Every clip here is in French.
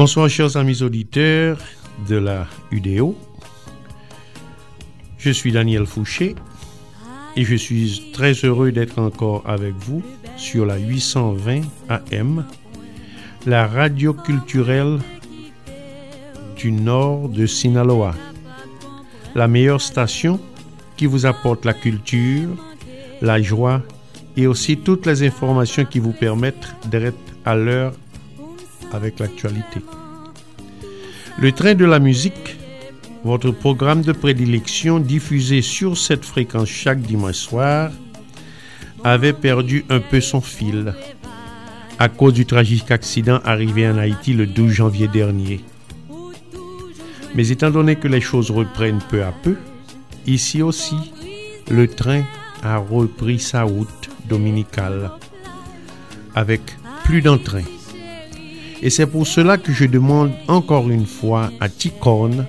Bonsoir chers amis auditeurs de la UDO. Je suis Daniel Fouché et je suis très heureux d'être encore avec vous sur la 820 AM, la radio culturelle du nord de Sinaloa, la meilleure station qui vous apporte la culture, la joie et aussi toutes les informations qui vous permettent d'être à l'heure avec l'actualité. Le train de la musique, votre programme de prédilection diffusé sur cette fréquence chaque dimanche soir, avait perdu un peu son fil à cause du tragique accident arrivé en Haïti le 12 janvier dernier. Mais étant donné que les choses reprennent peu à peu, ici aussi, le train a repris sa route dominicale avec plus d'entrain. Et c'est pour cela que je demande encore une fois à Ticorn,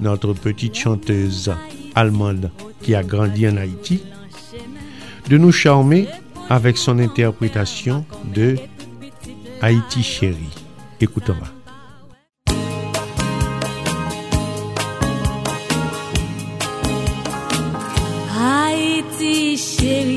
notre petite chanteuse allemande qui a grandi en Haïti, de nous charmer avec son interprétation de Haïti chérie. Écoutons-la. Haïti chérie,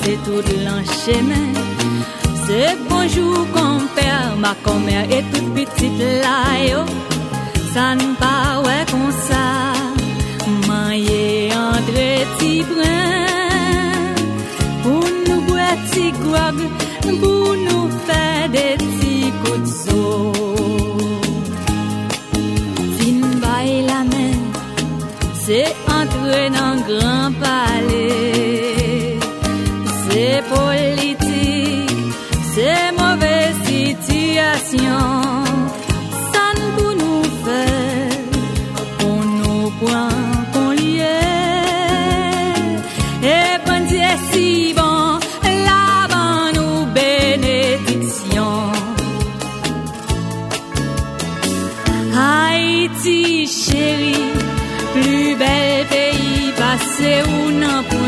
passé tout l'an chemin. C'est bonjour compère, ma commère et toute petite là yo. Ça ne pas ouais comme ça. Maillé entre ti brin. Pour nous boire ti grog, pour nous faire des petits coups de. Fin bail la main, c'est entrer dans grand palais. Ça nous faire, pour nous point qu'on liait. Et Dieu si bon, là-bas nous bénédiction. Haïti chérie, plus bel pays ou non point.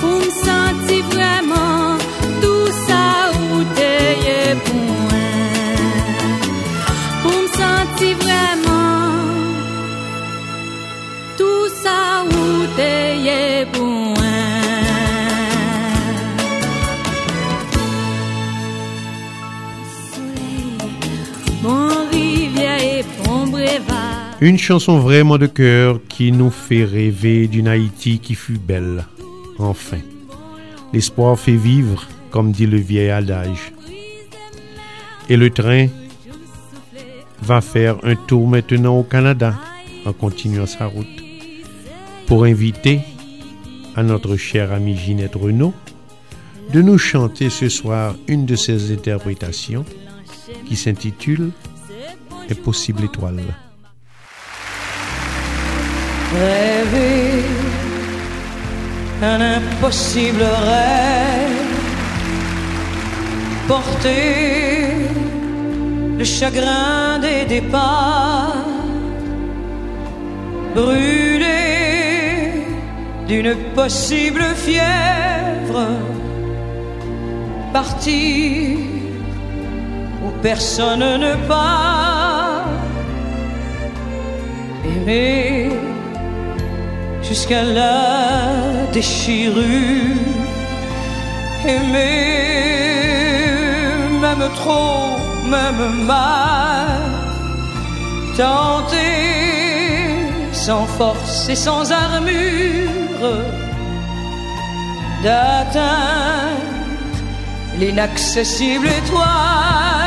Pour me sentir vraiment tout ça où t'es pour moi pour me sentir vraiment tout ça où t'es pour moi. Une chanson vraiment de cœur qui nous fait rêver d'une Haïti qui fut belle. Enfin. L'espoir fait vivre, comme dit le vieil adage. Et le train va faire un tour maintenant au Canada en continuant sa route pour inviter à notre chère amie Ginette Renault de nous chanter ce soir une de ses interprétations qui s'intitule Impossible étoile. Rêver. Un impossible rêve, porter le chagrin des départs, brûler d'une possible fièvre, partir où personne ne part. Aimer jusqu'à la déchirure. Aimer même trop, même mal. Tenter sans force et sans armure d'atteindre l'inaccessible étoile.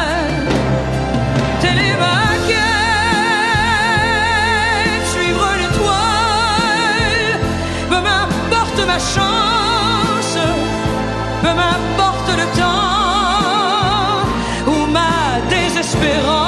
Ma chance, peu m'importe le temps ou ma désespérance,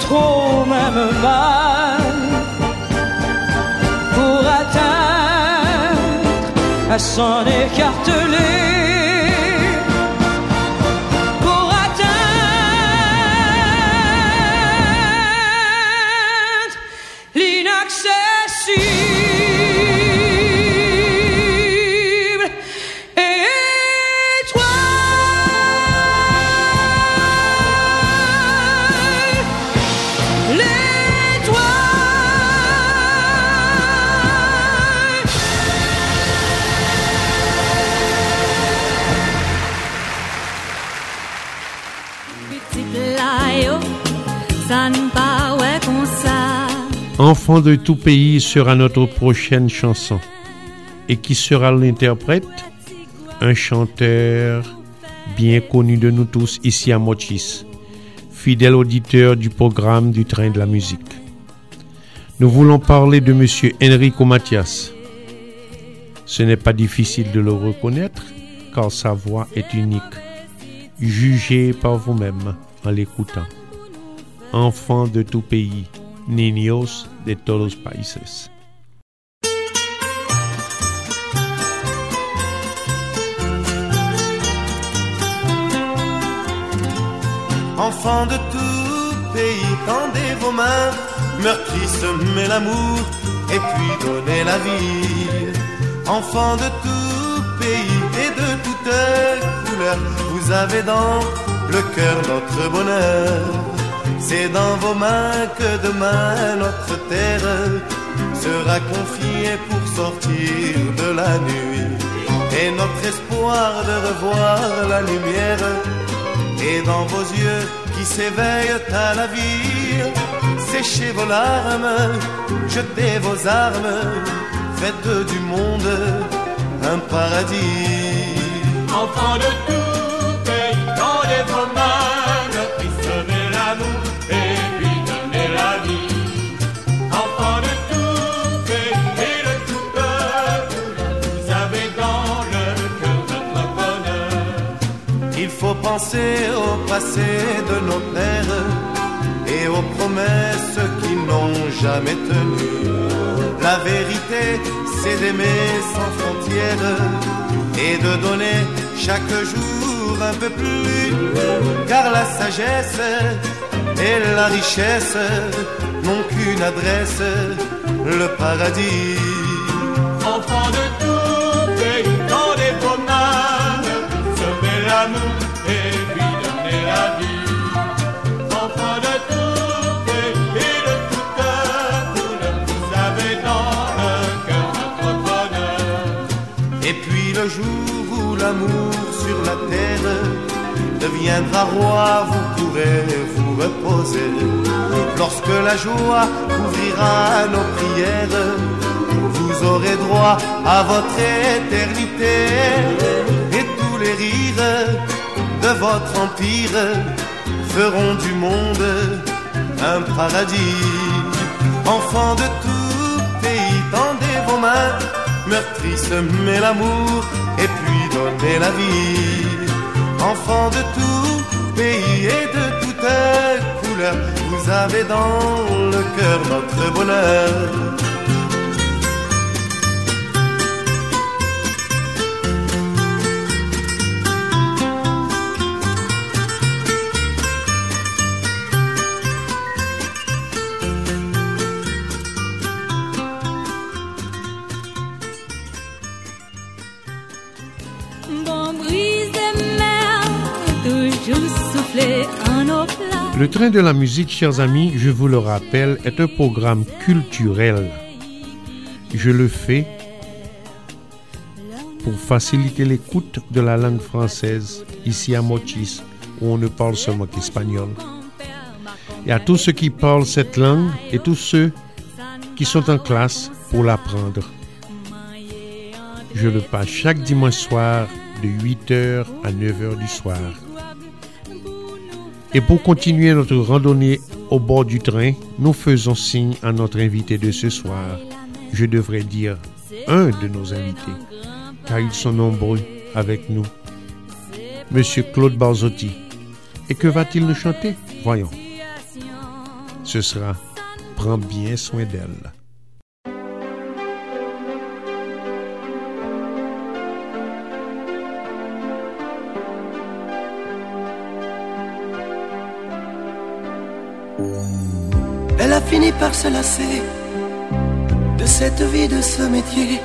trop, même mal, pour atteindre à s'en écarteler. Enfant de tout pays sera notre prochaine chanson. Et qui sera l'interprète? Un chanteur bien connu de nous tous ici à Mochis, fidèle auditeur du programme du train de la musique. Nous voulons parler de monsieur Enrico Mathias. Ce n'est pas difficile de le reconnaître car sa voix est unique. Jugez par vous-même en l'écoutant. Enfant de tout pays, niños de todos países. Enfants de tout pays, tendez vos mains, meurtri semez l'amour et puis donnez la vie. Enfants de tout pays et de toutes couleurs, vous avez dans le cœur notre bonheur. C'est dans vos mains que demain notre terre sera confiée pour sortir de la nuit. Et notre espoir de revoir la lumière et dans vos yeux qui s'éveillent à la vie, séchez vos larmes, jetez vos armes, faites du monde un paradis. Enfants de tout penser au passé de nos pères et aux promesses qui n'ont jamais tenu. La vérité, c'est d'aimer sans frontières et de donner chaque jour un peu plus. Car la sagesse et la richesse n'ont qu'une adresse, le paradis. Le jour où l'amour sur la terre deviendra roi, vous pourrez vous reposer. Lorsque la joie couvrira nos prières, vous aurez droit à votre éternité. Et tous les rires de votre empire feront du monde un paradis. Enfants de tout pays, tendez vos mains, meurtri, semez l'amour et puis donnez la vie. Enfants de tout pays et de toute couleur, vous avez dans le cœur notre bonheur. Le train de la musique, chers amis, je vous le rappelle, est un programme culturel. Je le fais pour faciliter l'écoute de la langue française ici à Mochis, où on ne parle seulement qu'espagnol. Et à tous ceux qui parlent cette langue et tous ceux qui sont en classe pour l'apprendre. Je le passe chaque dimanche soir de 8h à 9h du soir. Et pour continuer notre randonnée au bord du train, nous faisons signe à notre invité de ce soir. Je devrais dire un de nos invités, car ils sont nombreux avec nous. Monsieur Claude Barzotti. Et que va-t-il nous chanter? Voyons. Ce sera Prends bien soin d'elle. Elle a fini par se lasser de cette vie, de ce métier,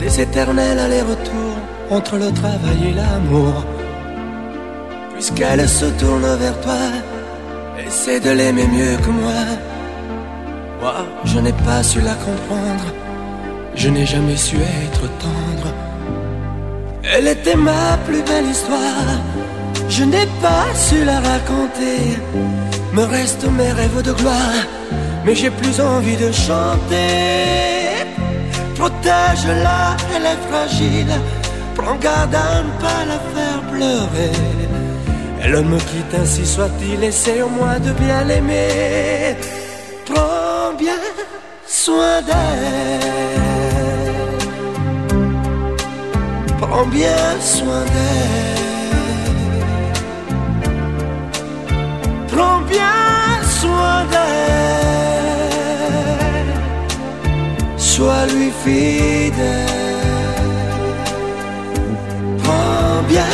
des éternels allers-retours entre le travail et l'amour. Puisqu'elle se tourne vers toi, essaie de l'aimer mieux que moi. Moi, je n'ai pas su la comprendre, je n'ai jamais su être tendre. Elle était ma plus belle histoire, je n'ai pas su la raconter. Me restent mes rêves de gloire, mais j'ai plus envie de chanter. Protège-la, elle est fragile. Prends garde à ne pas la faire pleurer. Elle me quitte ainsi soit-il, essaie au moins de bien l'aimer. Prends bien soin d'elle. Prends bien soin d'elle. Bien soin d'elle. Sois lui fidèle. Prends bien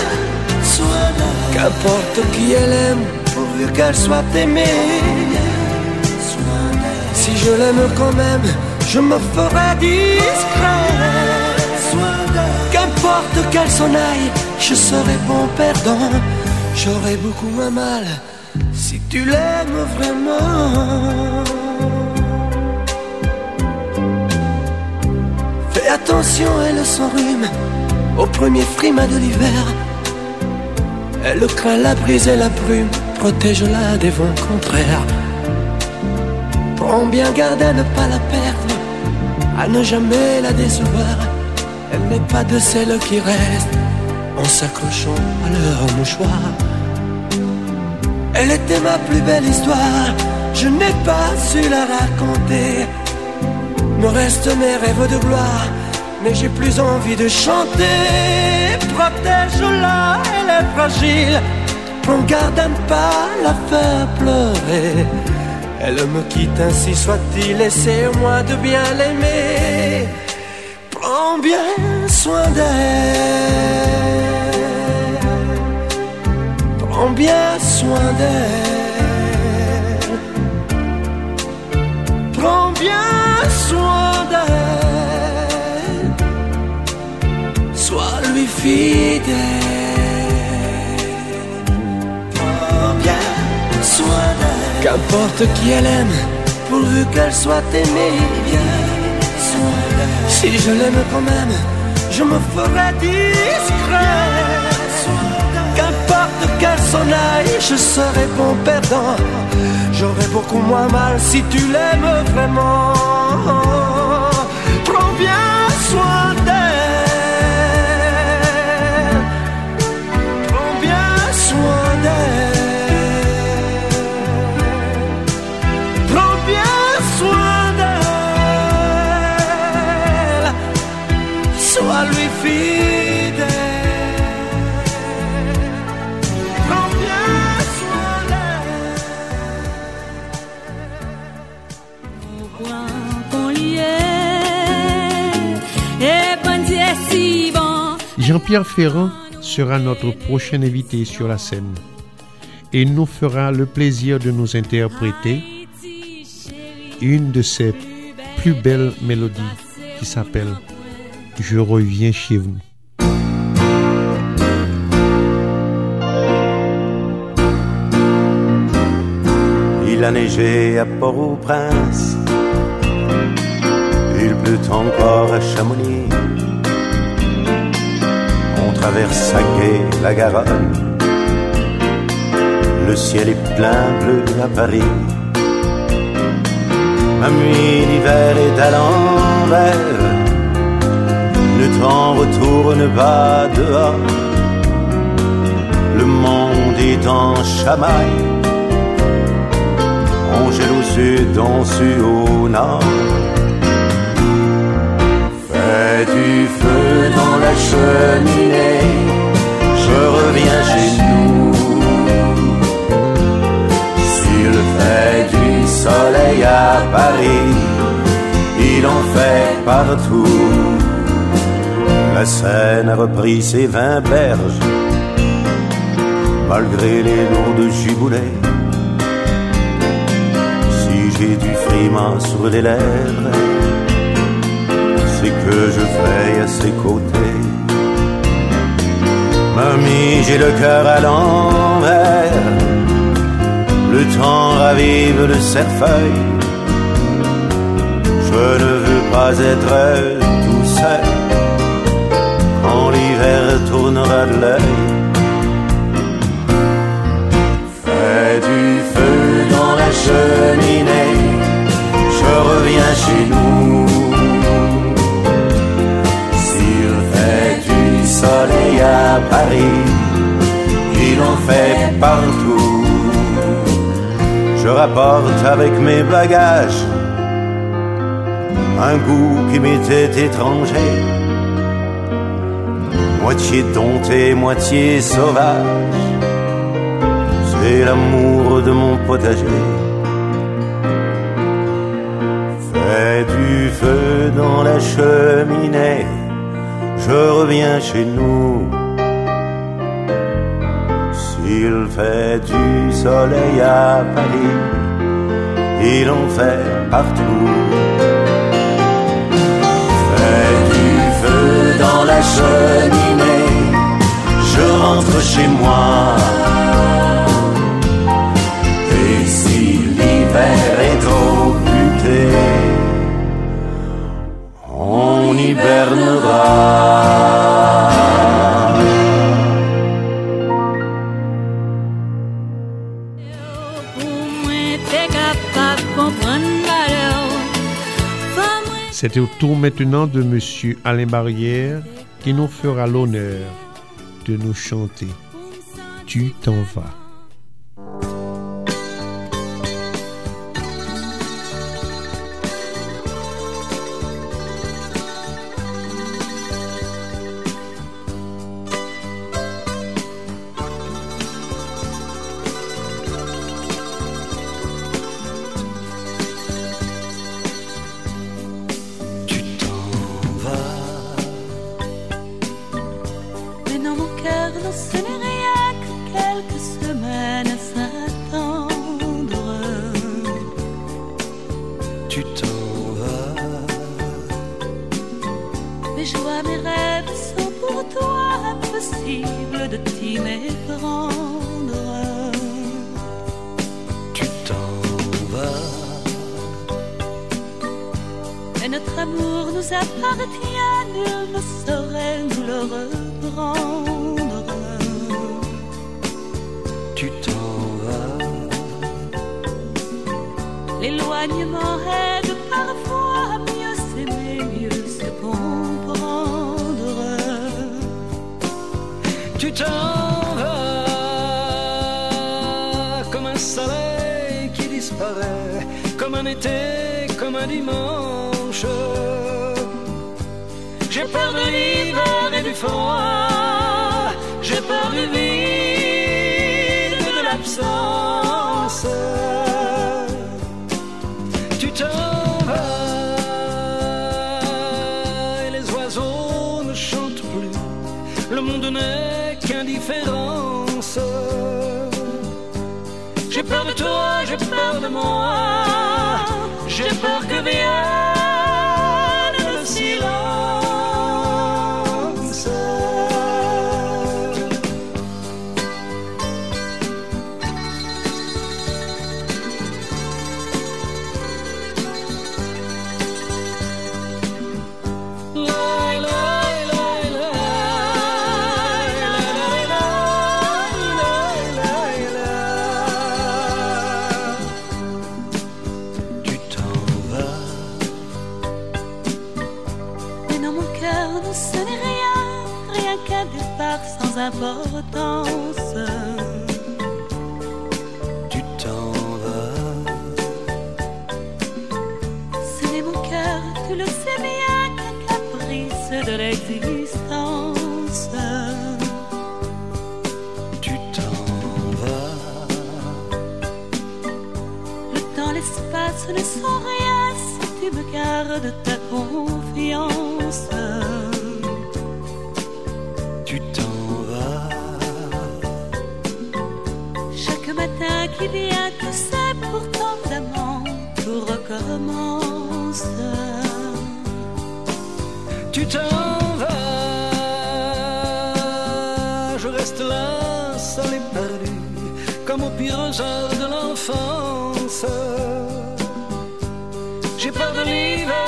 soin d'elle. Qu'importe qui elle aime, pourvu qu'elle soit aimée. Si je l'aime quand même, je me ferai discret. Qu'importe qu'elle s'en aille, je serai bon perdant. J'aurai beaucoup moins mal si tu l'aimes vraiment. Fais attention, elle s'enrhume au premier frima de l'hiver. Elle craint la brise et la brume, protège-la des vents contraires. Prends bien garde à ne pas la perdre, à ne jamais la décevoir. Elle n'est pas de celles qui restent en s'accrochant à leur mouchoir. Elle était ma plus belle histoire, je n'ai pas su la raconter. Me restent mes rêves de gloire, mais j'ai plus envie de chanter. Protège-la, elle est fragile. Prends garde à ne pas la faire pleurer. Elle me quitte ainsi soit-il, moins de bien l'aimer. Prends bien soin d'elle. Prends bien soin d'elle. Prends bien soin d'elle. Sois lui fidèle. Prends bien soin d'elle. Qu'importe qui elle aime, pourvu qu'elle soit aimée. Soin d'elle. Si je l'aime quand même, je me ferai discret. Je serai bon perdant. J'aurai beaucoup moins mal si tu l'aimes vraiment. Prends bien soin d'elle. Jean-Pierre Ferrand sera notre prochain invité sur la scène et nous fera le plaisir de nous interpréter une de ses plus belles mélodies qui s'appelle Je reviens chez vous. Il a neigé à Port-au-Prince. Il pleut encore à Chamonix. Traverse à la Garonne. Le ciel est plein bleu à Paris. Ma nuit d'hiver est à l'envers. Le temps retourne pas dehors. Le monde est en chamaille. On sud, on sue au nord. Du feu dans la cheminée, je reviens chez nous. S'il fait du soleil à Paris, il en fait partout. La Seine a repris ses vingt berges, malgré les lourdes giboulées si j'ai du frima sur les lèvres, que je veille à ses côtés. Mamie, j'ai le cœur à l'envers, le temps ravive le cerfeuil. Je ne veux pas être tout seul quand l'hiver tournera de l'œil. Fais du feu dans la cheminée, je reviens chez nous. Soleil à Paris, il en fait partout. Je rapporte avec mes bagages un goût qui m'était étranger, moitié dompté, moitié sauvage c'est l'amour de mon potager. Fais du feu dans la cheminée, je reviens chez nous. S'il fait du soleil à Paris, il en fait partout. Fais du feu dans la cheminée, je rentre chez moi. Et si l'hiver est trop C'est au tour maintenant de Monsieur Alain Barrière qui nous fera l'honneur de nous chanter Tu t'en vas. Comme un dimanche. J'ai peur de l'hiver et froid, j'ai peur du vide, de l'absence. Tu t'en vas et les oiseaux ne chantent plus. Le monde n'est qu'indifférence. J'ai peur de toi, j'ai peur de moi. Matin qui vient, tu sais, pourtant d'amant, tout recommence. Tu t'en vas. Je reste là, seul et perdu, comme au pire heures de l'enfance. J'ai peur de l'hiver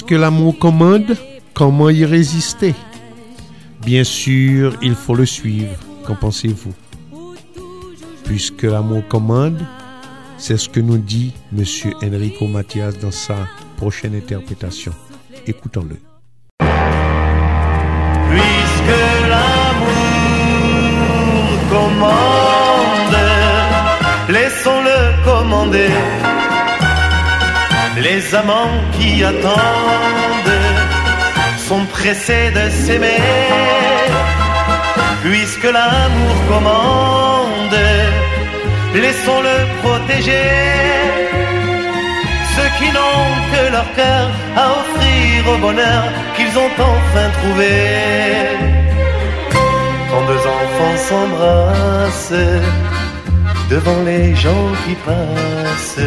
Puisque l'amour commande, comment y résister? Bien sûr, il faut le suivre. Qu'en pensez-vous? Puisque l'amour commande, c'est ce que nous dit M. Enrico Mathias dans sa prochaine interprétation. Écoutons-le. Puisque l'amour commande, laissons-le commander. Les amants qui attendent sont pressés de s'aimer. Puisque l'amour commande, laissons-le protéger. Ceux qui n'ont que leur cœur à offrir au bonheur qu'ils ont enfin trouvé. Quand deux enfants s'embrassent devant les gens qui passent,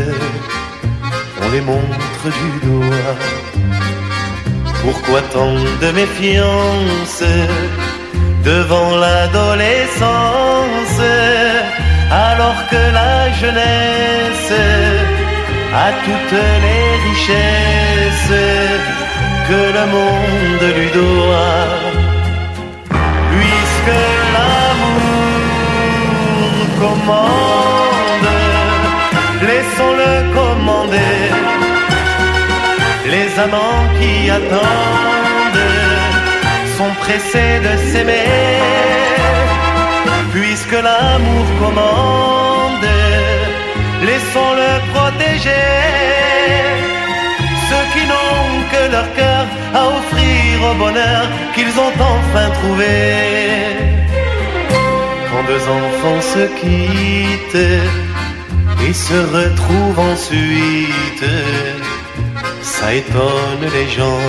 les montre du doigt. Pourquoi tant de méfiance devant l'adolescence alors que la jeunesse a toutes les richesses que le monde lui doit. Puisque l'amour commande, Les amants qui attendent sont pressés de s'aimer. Puisque l'amour commande, laissons-le protéger. Ceux qui n'ont que leur cœur à offrir au bonheur qu'ils ont enfin trouvé. Quand deux enfants se quittent se retrouvent ensuite, ça étonne les gens.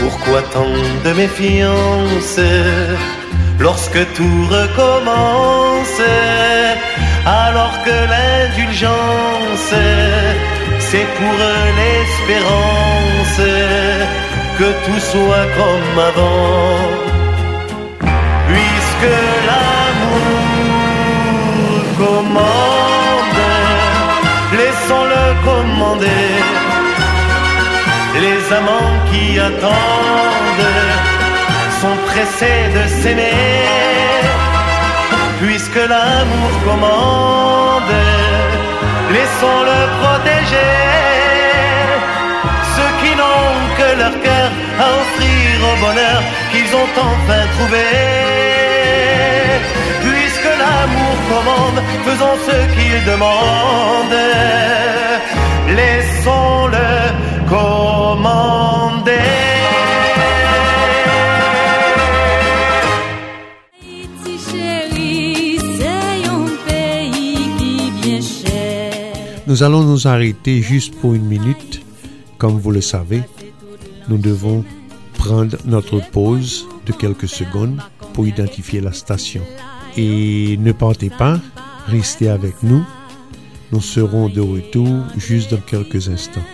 Pourquoi tant de méfiance lorsque tout recommence? Alors que l'indulgence c'est pour l'espérance que tout soit comme avant. Puisque l'amour commande laissons-le commander les amants qui attendent sont pressés de s'aimer, puisque l'amour commande, laissons-le protéger. Ceux qui n'ont que leur cœur à offrir au bonheur qu'ils ont enfin trouvé. L'amour commande, faisons ce qu'il demande. Laissons-le commander. Nous allons nous arrêter juste pour une minute. Comme vous le savez, nous devons prendre notre pause de quelques secondes pour identifier la station. Et ne partez pas, restez avec nous. Nous serons de retour juste dans quelques instants.